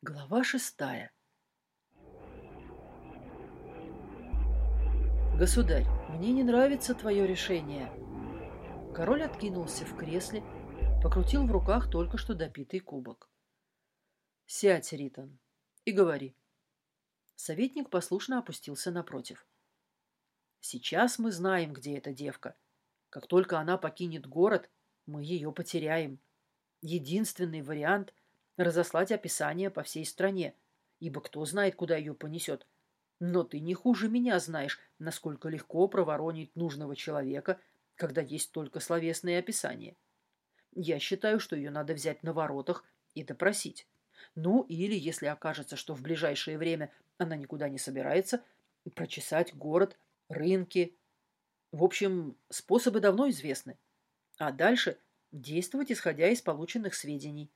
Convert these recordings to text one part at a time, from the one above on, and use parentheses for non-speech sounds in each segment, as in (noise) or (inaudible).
Глава шестая. Государь, мне не нравится твое решение. Король откинулся в кресле, покрутил в руках только что допитый кубок. Сядь, Ритон, и говори. Советник послушно опустился напротив. Сейчас мы знаем, где эта девка. Как только она покинет город, мы ее потеряем. Единственный вариант — разослать описание по всей стране, ибо кто знает, куда ее понесет. Но ты не хуже меня знаешь, насколько легко проворонить нужного человека, когда есть только словесные описания. Я считаю, что ее надо взять на воротах и допросить. Ну, или, если окажется, что в ближайшее время она никуда не собирается, прочесать город, рынки. В общем, способы давно известны. А дальше действовать, исходя из полученных сведений.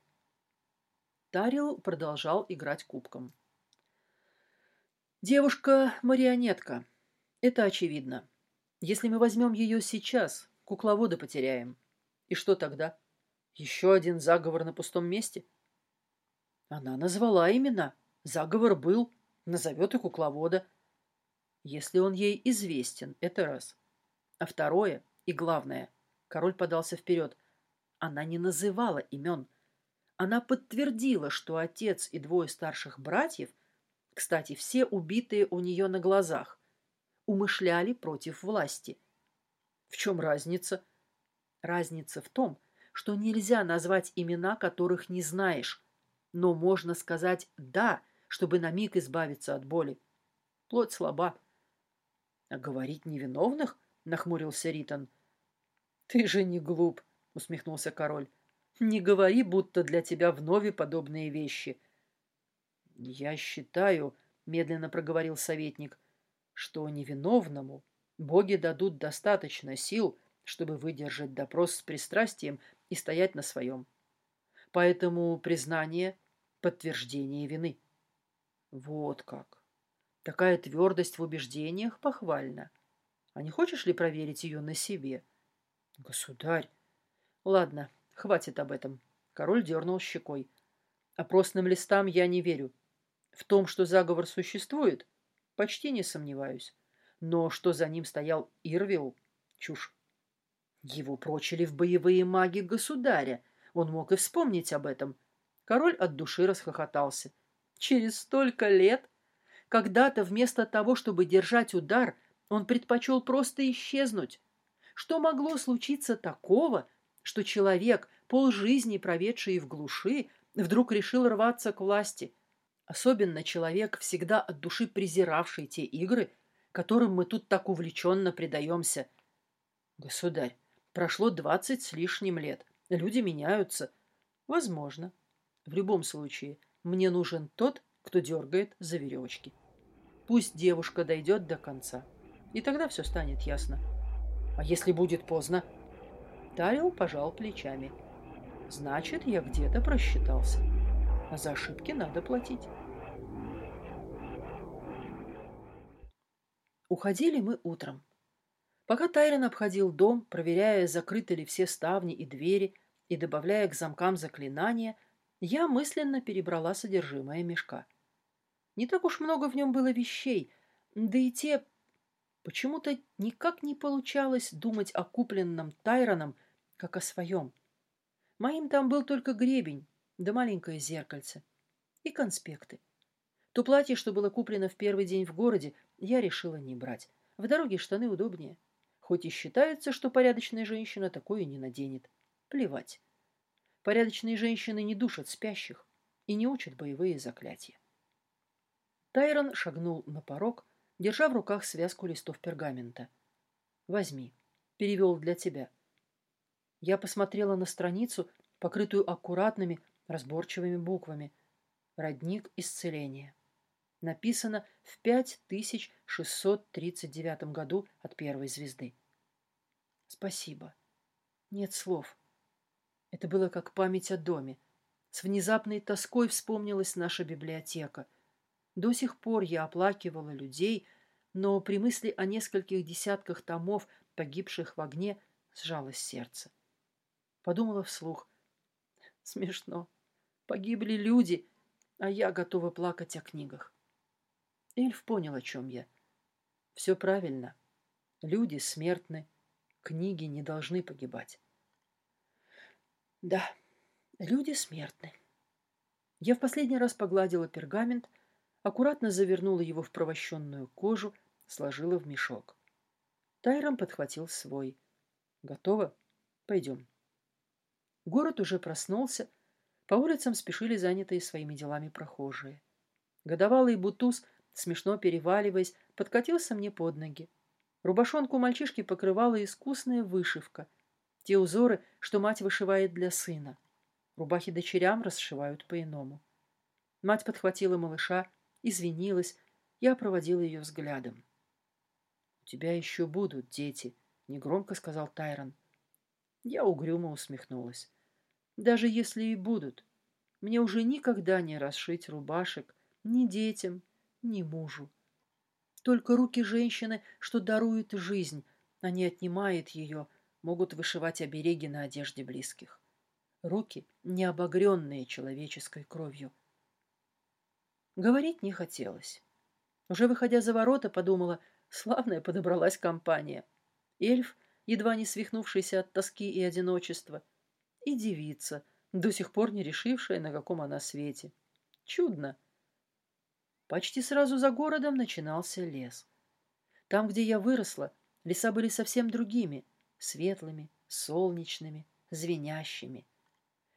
Тарил продолжал играть кубком. Девушка-марионетка. Это очевидно. Если мы возьмем ее сейчас, кукловода потеряем. И что тогда? Еще один заговор на пустом месте? Она назвала имена. Заговор был. Назовет и кукловода. Если он ей известен, это раз. А второе и главное. Король подался вперед. Она не называла имен. Она подтвердила, что отец и двое старших братьев, кстати, все убитые у нее на глазах, умышляли против власти. В чем разница? Разница в том, что нельзя назвать имена, которых не знаешь, но можно сказать «да», чтобы на миг избавиться от боли. Плоть слаба. — А говорить невиновных? — нахмурился Ритон. — Ты же не глуп, — усмехнулся король. — Не говори, будто для тебя вновь подобные вещи. — Я считаю, — медленно проговорил советник, — что невиновному боги дадут достаточно сил, чтобы выдержать допрос с пристрастием и стоять на своем. Поэтому признание — подтверждение вины. Вот как. Такая твердость в убеждениях похвальна. А не хочешь ли проверить ее на себе? Государь. Ладно, хватит об этом. Король дернул щекой. Опросным листам я не верю. В том, что заговор существует, почти не сомневаюсь. Но что за ним стоял Ирвил, чушь. Его прочили в боевые маги государя. Он мог и вспомнить об этом. Король от души расхохотался. Через столько лет? Когда-то вместо того, чтобы держать удар, он предпочел просто исчезнуть. Что могло случиться такого, что человек, полжизни проведший в глуши, вдруг решил рваться к власти? Особенно человек, всегда от души презиравший те игры, которым мы тут так увлеченно предаемся. Государь, Прошло двадцать с лишним лет. Люди меняются. Возможно. В любом случае, мне нужен тот, кто дергает за веревочки. Пусть девушка дойдет до конца. И тогда все станет ясно. А если будет поздно? Тарил пожал плечами. Значит, я где-то просчитался. А за ошибки надо платить. Уходили мы утром. Пока Тайрон обходил дом, проверяя, закрыты ли все ставни и двери, и добавляя к замкам заклинания, я мысленно перебрала содержимое мешка. Не так уж много в нем было вещей, да и те... Почему-то никак не получалось думать о купленном Тайроном, как о своем. Моим там был только гребень, да маленькое зеркальце. И конспекты. То платье, что было куплено в первый день в городе, я решила не брать. В дороге штаны удобнее хоть и считается, что порядочная женщина такое не наденет. Плевать. Порядочные женщины не душат спящих и не учат боевые заклятия. Тайрон шагнул на порог, держа в руках связку листов пергамента. «Возьми. Перевел для тебя». Я посмотрела на страницу, покрытую аккуратными, разборчивыми буквами. «Родник исцеления». Написано в 5639 году от первой звезды. Спасибо. Нет слов. Это было как память о доме. С внезапной тоской вспомнилась наша библиотека. До сих пор я оплакивала людей, но при мысли о нескольких десятках томов, погибших в огне, сжалось сердце. Подумала вслух. Смешно. Погибли люди, а я готова плакать о книгах. Эльф понял, о чем я. Все правильно. Люди смертны, книги не должны погибать. Да, люди смертны. Я в последний раз погладила пергамент, аккуратно завернула его в провощенную кожу, сложила в мешок. Тайрон подхватил свой. Готово? Пойдем. Город уже проснулся, по улицам спешили занятые своими делами прохожие. Годовалый бутуз, смешно переваливаясь, подкатился мне под ноги. Рубашонку мальчишки покрывала искусная вышивка. Те узоры, что мать вышивает для сына. Рубахи дочерям расшивают по-иному. Мать подхватила малыша, извинилась, я проводила ее взглядом. «У тебя еще будут дети», — негромко сказал Тайрон. Я угрюмо усмехнулась. «Даже если и будут, мне уже никогда не расшить рубашек ни детям, ни мужу. Только руки женщины, что даруют жизнь, а не отнимает ее, могут вышивать обереги на одежде близких. Руки, не обогренные человеческой кровью. Говорить не хотелось. Уже выходя за ворота, подумала, славная подобралась компания. Эльф, едва не свихнувшийся от тоски и одиночества, и девица, до сих пор не решившая, на каком она свете. Чудно. Почти сразу за городом начинался лес. Там, где я выросла, леса были совсем другими, светлыми, солнечными, звенящими.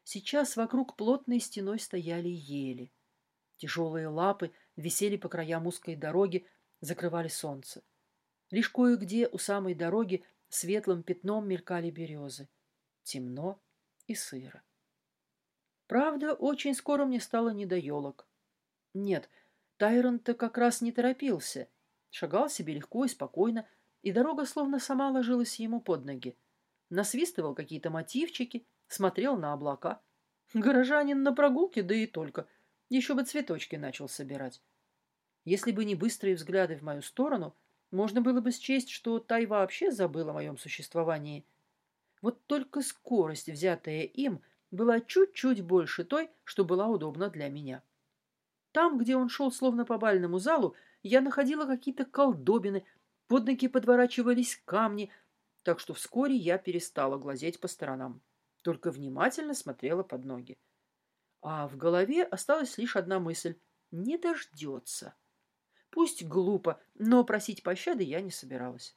Сейчас вокруг плотной стеной стояли ели. Тяжелые лапы висели по краям узкой дороги, закрывали солнце. Лишь кое-где у самой дороги светлым пятном мелькали березы. Темно и сыро. Правда, очень скоро мне стало не до елок. Нет, Тайрон-то как раз не торопился. Шагал себе легко и спокойно, и дорога словно сама ложилась ему под ноги. Насвистывал какие-то мотивчики, смотрел на облака. Горожанин на прогулке, да и только. Еще бы цветочки начал собирать. Если бы не быстрые взгляды в мою сторону, можно было бы счесть, что Тай вообще забыл о моем существовании. Вот только скорость, взятая им, была чуть-чуть больше той, что была удобна для меня. Там, где он шел словно по бальному залу, я находила какие-то колдобины, под ноги подворачивались камни, так что вскоре я перестала глазеть по сторонам, только внимательно смотрела под ноги. А в голове осталась лишь одна мысль — не дождется. Пусть глупо, но просить пощады я не собиралась.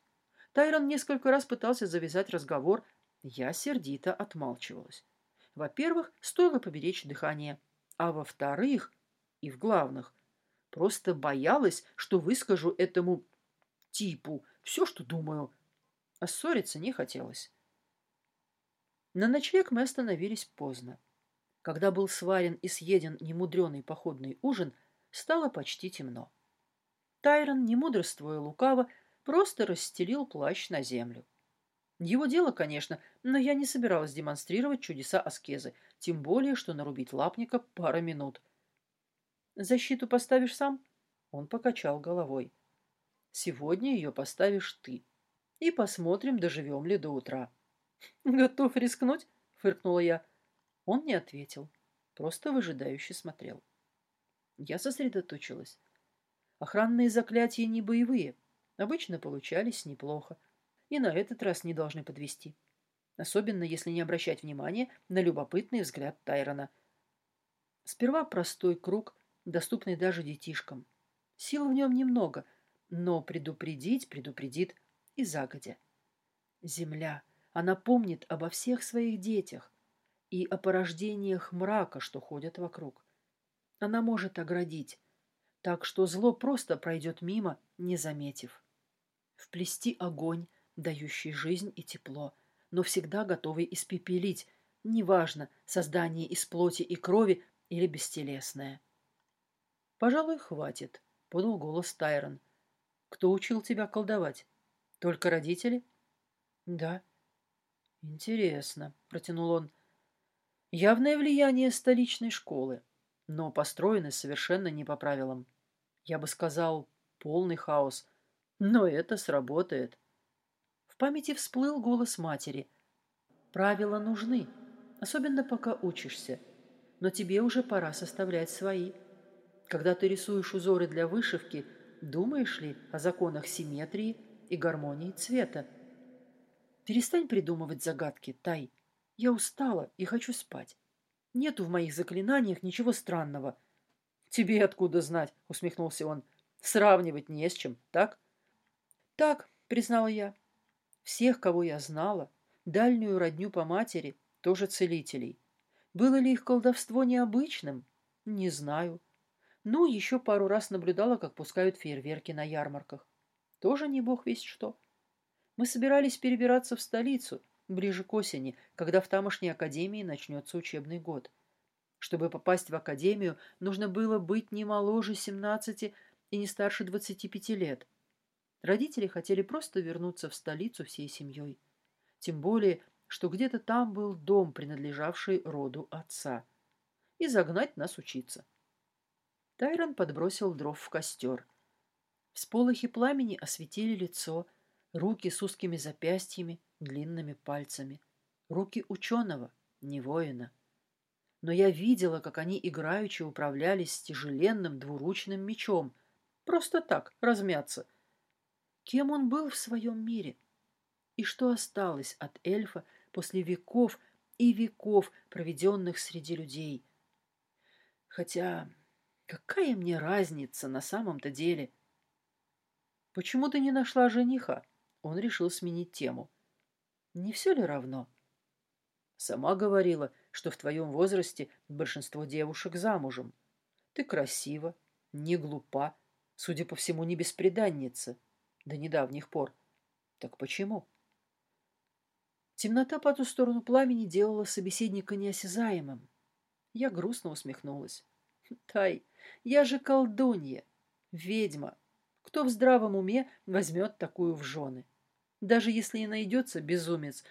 Тайрон несколько раз пытался завязать разговор, я сердито отмалчивалась. Во-первых, стоило поберечь дыхание, а во-вторых, и в главных. Просто боялась, что выскажу этому типу все, что думаю. А ссориться не хотелось. На ночлег мы остановились поздно. Когда был сварен и съеден немудреный походный ужин, стало почти темно. Тайрон, не лукаво, просто расстелил плащ на землю. Его дело, конечно, но я не собиралась демонстрировать чудеса аскезы, тем более, что нарубить лапника пара минут. Защиту поставишь сам? Он покачал головой. Сегодня ее поставишь ты. И посмотрим, доживем ли до утра. Готов рискнуть? Фыркнула я. Он не ответил, просто выжидающе смотрел. Я сосредоточилась. Охранные заклятия не боевые, обычно получались неплохо, и на этот раз не должны подвести. Особенно, если не обращать внимания на любопытный взгляд Тайрона. Сперва простой круг, доступный даже детишкам. Сил в нем немного, но предупредить предупредит и загодя. Земля, она помнит обо всех своих детях и о порождениях мрака, что ходят вокруг. Она может оградить, так что зло просто пройдет мимо, не заметив. Вплести огонь, дающий жизнь и тепло, но всегда готовый испепелить, неважно, создание из плоти и крови или бестелесное. «Пожалуй, хватит», — подал голос Тайрон. «Кто учил тебя колдовать? Только родители?» «Да». «Интересно», — протянул он. «Явное влияние столичной школы, но построены совершенно не по правилам. Я бы сказал, полный хаос. Но это сработает». В памяти всплыл голос матери. «Правила нужны, особенно пока учишься, но тебе уже пора составлять свои». Когда ты рисуешь узоры для вышивки, думаешь ли о законах симметрии и гармонии цвета? Перестань придумывать загадки, Тай. Я устала и хочу спать. Нету в моих заклинаниях ничего странного. Тебе откуда знать, усмехнулся он. Сравнивать не с чем, так? Так, признала я. Всех, кого я знала, дальнюю родню по матери, тоже целителей. Было ли их колдовство необычным? Не знаю. Ну, еще пару раз наблюдала, как пускают фейерверки на ярмарках. Тоже не бог весть что. Мы собирались перебираться в столицу, ближе к осени, когда в тамошней академии начнется учебный год. Чтобы попасть в академию, нужно было быть не моложе семнадцати и не старше двадцати пяти лет. Родители хотели просто вернуться в столицу всей семьей. Тем более, что где-то там был дом, принадлежавший роду отца. И загнать нас учиться. Тайрон подбросил дров в костер. Всполохи пламени осветили лицо, руки с узкими запястьями, длинными пальцами. Руки ученого, не воина. Но я видела, как они играючи управлялись с тяжеленным двуручным мечом. Просто так, размяться. Кем он был в своем мире? И что осталось от эльфа после веков и веков, проведенных среди людей? Хотя Какая мне разница на самом-то деле? Почему ты не нашла жениха? Он решил сменить тему. Не все ли равно? Сама говорила, что в твоем возрасте большинство девушек замужем. Ты красива, не глупа, судя по всему, не беспреданница до недавних пор. Так почему? Темнота по ту сторону пламени делала собеседника неосязаемым. Я грустно усмехнулась. Тай, я же колдунья, ведьма. Кто в здравом уме возьмет такую в жены? Даже если и найдется безумец,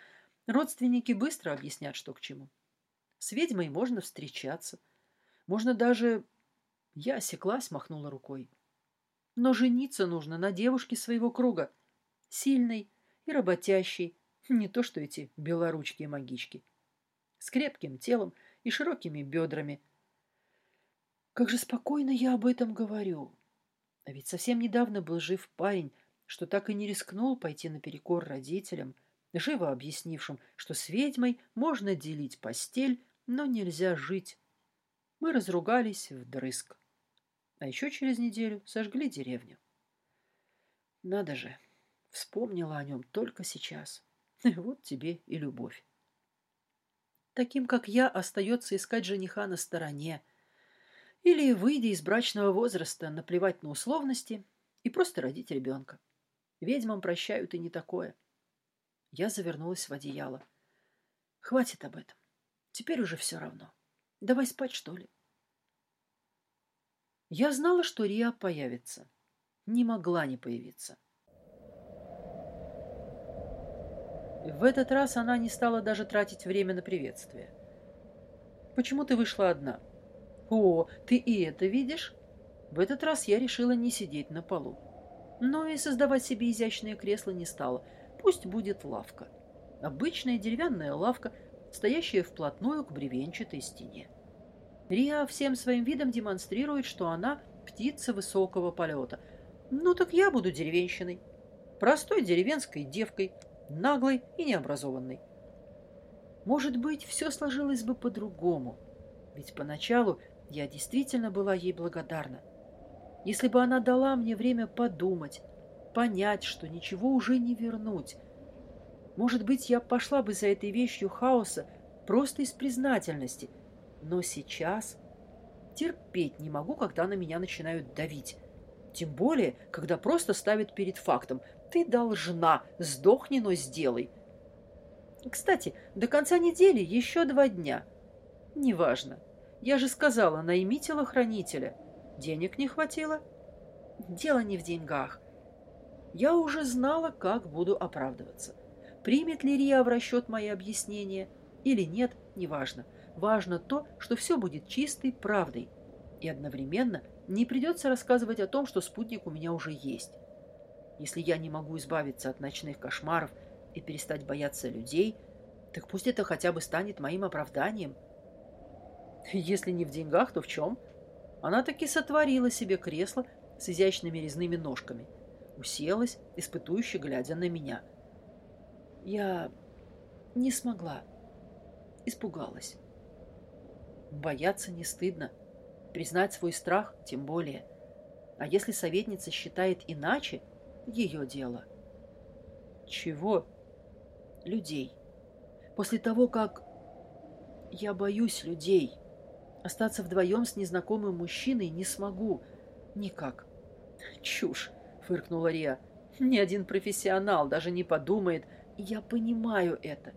родственники быстро объяснят, что к чему. С ведьмой можно встречаться. Можно даже... Я осеклась, махнула рукой. Но жениться нужно на девушке своего круга. Сильной и работящей. Не то, что эти белоручки и магички. С крепким телом и широкими бедрами – как же спокойно я об этом говорю. А ведь совсем недавно был жив парень, что так и не рискнул пойти наперекор родителям, живо объяснившим, что с ведьмой можно делить постель, но нельзя жить. Мы разругались вдрызг. А еще через неделю сожгли деревню. Надо же, вспомнила о нем только сейчас. (laughs) Вот тебе и любовь. Таким, как я, остается искать жениха на стороне, или, выйдя из брачного возраста, наплевать на условности и просто родить ребенка. Ведьмам прощают и не такое. Я завернулась в одеяло. Хватит об этом. Теперь уже все равно. Давай спать, что ли? Я знала, что Риа появится. Не могла не появиться. В этот раз она не стала даже тратить время на приветствие. «Почему ты вышла одна?» «О, ты и это видишь?» В этот раз я решила не сидеть на полу. Но и создавать себе изящное кресло не стала. Пусть будет лавка. Обычная деревянная лавка, стоящая вплотную к бревенчатой стене. Риа всем своим видом демонстрирует, что она птица высокого полета. Ну так я буду деревенщиной. Простой деревенской девкой, наглой и необразованной. Может быть, все сложилось бы по-другому. Ведь поначалу я действительно была ей благодарна. Если бы она дала мне время подумать, понять, что ничего уже не вернуть. Может быть, я пошла бы за этой вещью хаоса просто из признательности. Но сейчас терпеть не могу, когда на меня начинают давить. Тем более, когда просто ставят перед фактом. Ты должна, сдохни, но сделай. Кстати, до конца недели еще два дня. Неважно. Я же сказала, найми телохранителя. Денег не хватило? Дело не в деньгах. Я уже знала, как буду оправдываться. Примет ли Рия в расчет мои объяснения или нет, неважно. Важно то, что все будет чистой правдой. И одновременно не придется рассказывать о том, что спутник у меня уже есть. Если я не могу избавиться от ночных кошмаров и перестать бояться людей, так пусть это хотя бы станет моим оправданием – если не в деньгах, то в чем? Она таки сотворила себе кресло с изящными резными ножками. Уселась, испытующе глядя на меня. Я не смогла. Испугалась. Бояться не стыдно. Признать свой страх тем более. А если советница считает иначе, ее дело. Чего? Людей. После того, как... Я боюсь людей. Остаться вдвоем с незнакомым мужчиной не смогу. Никак. Чушь, фыркнула Риа. Ни один профессионал даже не подумает. Я понимаю это.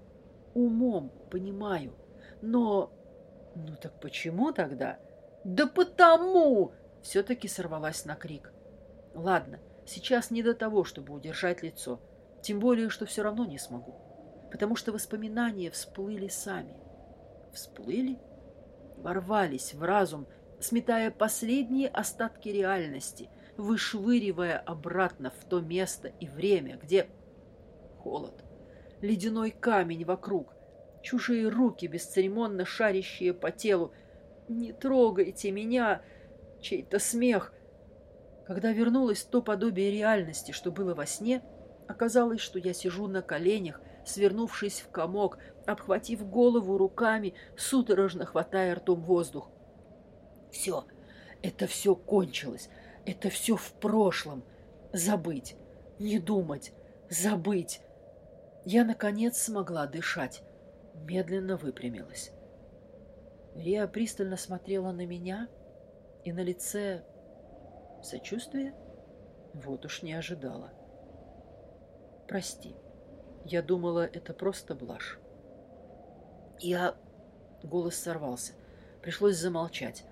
Умом понимаю. Но... Ну так почему тогда? Да потому! Все-таки сорвалась на крик. Ладно, сейчас не до того, чтобы удержать лицо. Тем более, что все равно не смогу. Потому что воспоминания всплыли сами. Всплыли? Ворвались в разум, сметая последние остатки реальности, вышвыривая обратно в то место и время, где холод, ледяной камень вокруг, чужие руки, бесцеремонно шарящие по телу. «Не трогайте меня!» Чей-то смех. Когда вернулось то подобие реальности, что было во сне, оказалось, что я сижу на коленях, свернувшись в комок, обхватив голову руками, судорожно хватая ртом воздух. Все, это все кончилось, это все в прошлом. Забыть, не думать, забыть. Я, наконец, смогла дышать. Медленно выпрямилась. Риа пристально смотрела на меня, и на лице сочувствие? Вот уж не ожидала. Прости, я думала, это просто блажь. Я... Голос сорвался. Пришлось замолчать.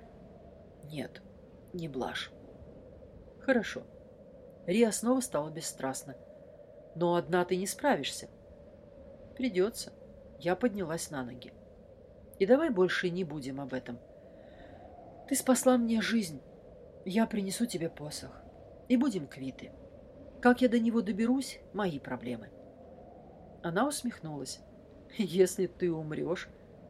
Нет, не блажь. Хорошо. Риа снова стала бесстрастна. Но одна ты не справишься. Придется. Я поднялась на ноги. И давай больше не будем об этом. Ты спасла мне жизнь. Я принесу тебе посох. И будем квиты. Как я до него доберусь, мои проблемы. Она усмехнулась. Если ты умрешь,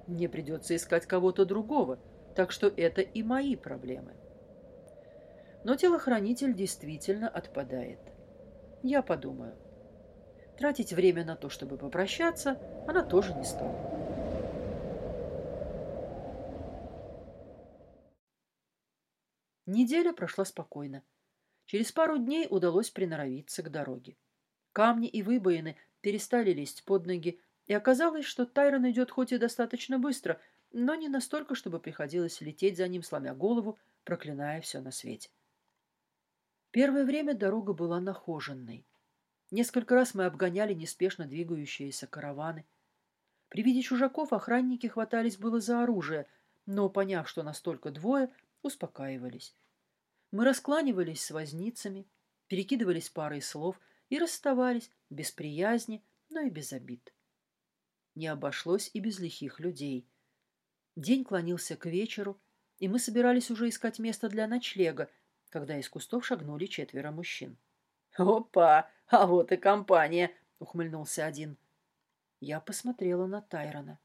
мне придется искать кого-то другого, так что это и мои проблемы. Но телохранитель действительно отпадает. Я подумаю. Тратить время на то, чтобы попрощаться, она тоже не стала. Неделя прошла спокойно. Через пару дней удалось приноровиться к дороге. Камни и выбоины перестали лезть под ноги, и оказалось, что Тайрон идет хоть и достаточно быстро, но не настолько, чтобы приходилось лететь за ним, сломя голову, проклиная все на свете. Первое время дорога была нахоженной. Несколько раз мы обгоняли неспешно двигающиеся караваны. При виде чужаков охранники хватались было за оружие, но, поняв, что настолько двое, успокаивались. Мы раскланивались с возницами, перекидывались парой слов и расставались без приязни, но и без обид. Не обошлось и без лихих людей. День клонился к вечеру, и мы собирались уже искать место для ночлега, когда из кустов шагнули четверо мужчин. «Опа! А вот и компания!» — ухмыльнулся один. Я посмотрела на Тайрона.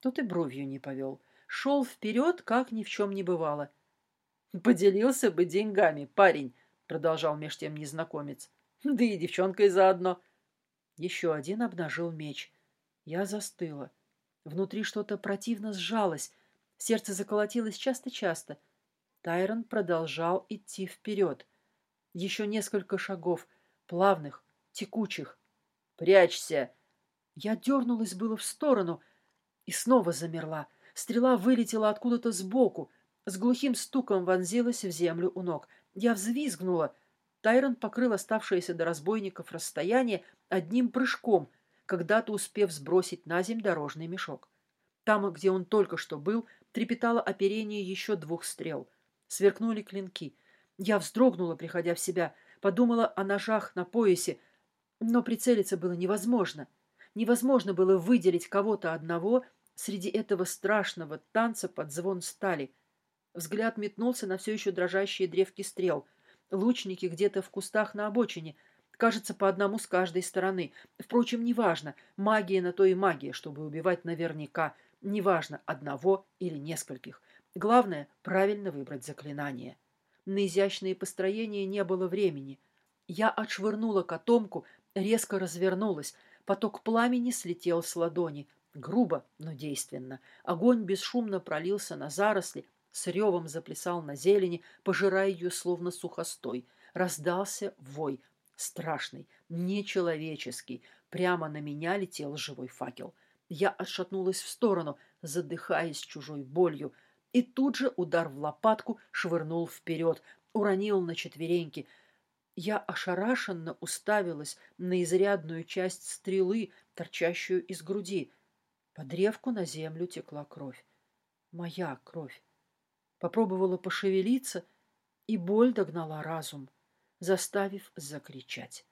Тот и бровью не повел. Шел вперед, как ни в чем не бывало. «Поделился бы деньгами, парень!» — продолжал меж тем незнакомец. (laughs) «Да и девчонкой заодно!» Еще один обнажил меч. Я застыла. Внутри что-то противно сжалось. Сердце заколотилось часто-часто. Тайрон продолжал идти вперед. Еще несколько шагов, плавных, текучих. «Прячься!» Я дернулась было в сторону и снова замерла. Стрела вылетела откуда-то сбоку, с глухим стуком вонзилась в землю у ног. Я взвизгнула. Тайрон покрыл оставшееся до разбойников расстояние одним прыжком, когда-то успев сбросить на земь дорожный мешок. Там, где он только что был, трепетало оперение еще двух стрел. Сверкнули клинки. Я вздрогнула, приходя в себя, подумала о ножах на поясе, но прицелиться было невозможно. Невозможно было выделить кого-то одного среди этого страшного танца под звон стали. Взгляд метнулся на все еще дрожащие древки стрел. Лучники где-то в кустах на обочине. Кажется, по одному с каждой стороны. Впрочем, неважно. Магия на то и магия, чтобы убивать наверняка. Неважно, одного или нескольких. Главное – правильно выбрать заклинание. На изящные построения не было времени. Я отшвырнула котомку, резко развернулась. Поток пламени слетел с ладони. Грубо, но действенно. Огонь бесшумно пролился на заросли, с ревом заплясал на зелени, пожирая ее словно сухостой. Раздался вой, страшный, нечеловеческий. Прямо на меня летел живой факел. Я отшатнулась в сторону, задыхаясь чужой болью, и тут же удар в лопатку швырнул вперед, уронил на четвереньки. Я ошарашенно уставилась на изрядную часть стрелы, торчащую из груди. По древку на землю текла кровь. Моя кровь. Попробовала пошевелиться, и боль догнала разум, заставив закричать.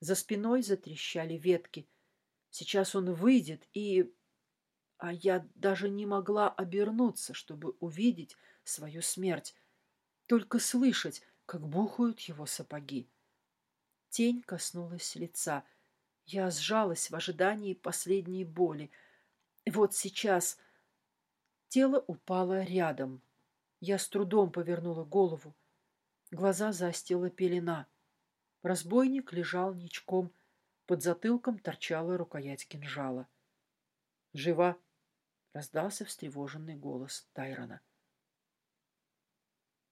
За спиной затрещали ветки. Сейчас он выйдет и а я даже не могла обернуться, чтобы увидеть свою смерть, только слышать, как бухают его сапоги. Тень коснулась лица. Я сжалась в ожидании последней боли. вот сейчас тело упало рядом. Я с трудом повернула голову. Глаза застила пелена. Разбойник лежал ничком. Под затылком торчала рукоять кинжала. «Жива!» раздался встревоженный голос Тайрона.